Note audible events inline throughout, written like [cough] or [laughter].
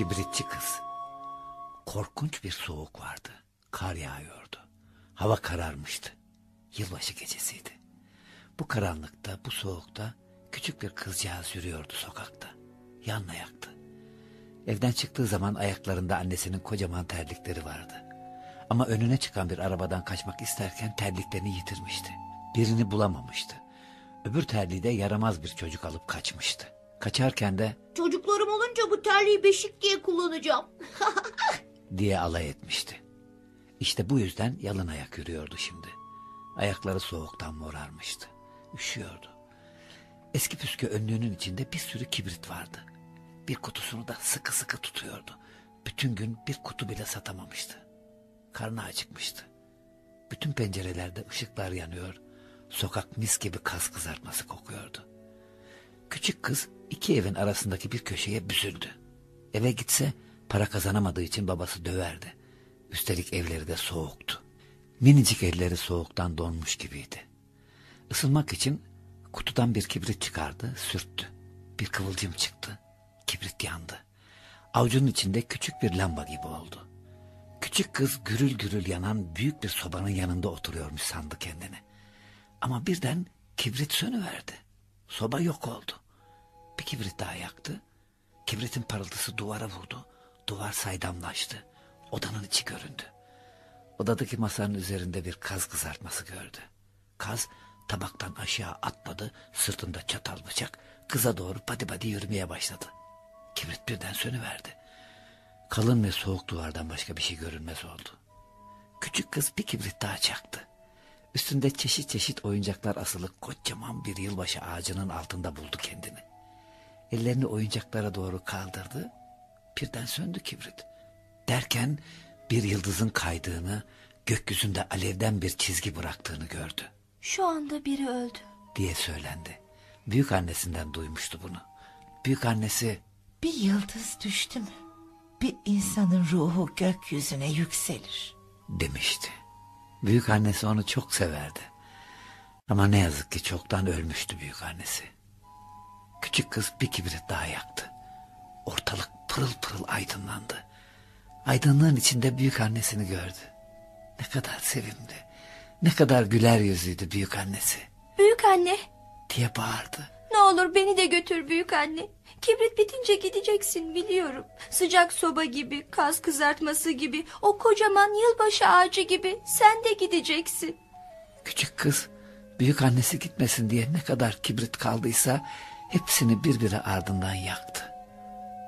Kibritçi kız. Korkunç bir soğuk vardı. Kar yağıyordu. Hava kararmıştı. Yılbaşı gecesiydi. Bu karanlıkta, bu soğukta küçük bir kızcağız yürüyordu sokakta. Yan ayaktı. Evden çıktığı zaman ayaklarında annesinin kocaman terlikleri vardı. Ama önüne çıkan bir arabadan kaçmak isterken terliklerini yitirmişti. Birini bulamamıştı. Öbür terliği de yaramaz bir çocuk alıp kaçmıştı. Kaçarken de Çocuklarım olunca bu terliği beşik diye kullanacağım. [laughs] diye alay etmişti. İşte bu yüzden yalın ayak yürüyordu şimdi. Ayakları soğuktan morarmıştı. Üşüyordu. Eski püskü önlüğünün içinde bir sürü kibrit vardı. Bir kutusunu da sıkı sıkı tutuyordu. Bütün gün bir kutu bile satamamıştı. Karnı acıkmıştı. Bütün pencerelerde ışıklar yanıyor. Sokak mis gibi kas kızartması kokuyordu. Küçük kız iki evin arasındaki bir köşeye büzüldü. Eve gitse para kazanamadığı için babası döverdi. Üstelik evleri de soğuktu. Minicik elleri soğuktan donmuş gibiydi. Isınmak için kutudan bir kibrit çıkardı, sürttü. Bir kıvılcım çıktı. Kibrit yandı. Avucunun içinde küçük bir lamba gibi oldu. Küçük kız gürül gürül yanan büyük bir sobanın yanında oturuyormuş sandı kendini. Ama birden kibrit sönüverdi. Soba yok oldu. Bir kibrit daha yaktı. Kibritin parıltısı duvara vurdu. Duvar saydamlaştı. Odanın içi göründü. Odadaki masanın üzerinde bir kaz kızartması gördü. Kaz tabaktan aşağı atladı. Sırtında çatal bıçak. Kıza doğru pati pati yürümeye başladı. Kibrit birden sönüverdi. Kalın ve soğuk duvardan başka bir şey görünmez oldu. Küçük kız bir kibrit daha çaktı. Üstünde çeşit çeşit oyuncaklar asılı kocaman bir yılbaşı ağacının altında buldu kendini. Ellerini oyuncaklara doğru kaldırdı. Birden söndü kibrit. Derken bir yıldızın kaydığını, gökyüzünde alevden bir çizgi bıraktığını gördü Şu anda biri öldü. diye söylendi. Büyük annesinden duymuştu bunu. Büyük annesi Bir yıldız düştü mü? Bir insanın ruhu gökyüzüne yükselir. demişti. Büyük annesi onu çok severdi. Ama ne yazık ki çoktan ölmüştü büyük annesi. Küçük kız bir kibrit daha yaktı. Ortalık pırıl pırıl aydınlandı. Aydınlığın içinde büyük annesini gördü. Ne kadar sevimli, ne kadar güler yüzlüydü büyük annesi Büyük anne diye bağırdı. Ne olur beni de götür büyük anne. Kibrit bitince gideceksin biliyorum. Sıcak soba gibi, kaz kızartması gibi, o kocaman yılbaşı ağacı gibi sen de gideceksin. Küçük kız büyük annesi gitmesin diye ne kadar kibrit kaldıysa hepsini birbiri ardından yaktı.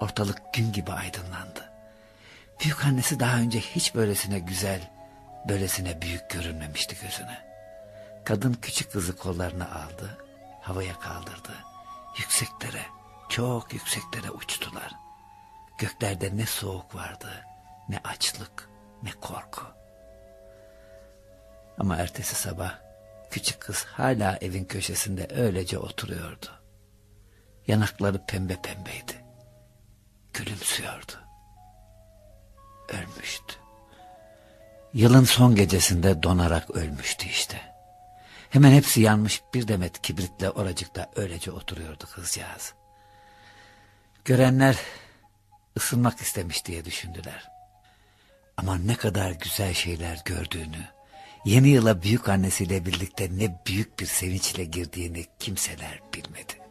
Ortalık gün gibi aydınlandı. Büyük annesi daha önce hiç böylesine güzel, böylesine büyük görünmemişti gözüne. Kadın küçük kızı kollarına aldı, havaya kaldırdı. Yükseklere, çok yükseklere uçtular. Göklerde ne soğuk vardı, ne açlık, ne korku. Ama ertesi sabah küçük kız hala evin köşesinde öylece oturuyordu. Yanakları pembe pembeydi. Gülümsüyordu. Ölmüştü. Yılın son gecesinde donarak ölmüştü işte. Hemen hepsi yanmış bir demet kibritle oracıkta öylece oturuyordu kızcağız. Görenler ısınmak istemiş diye düşündüler. Ama ne kadar güzel şeyler gördüğünü, yeni yıla büyük annesiyle birlikte ne büyük bir sevinçle girdiğini kimseler bilmedi.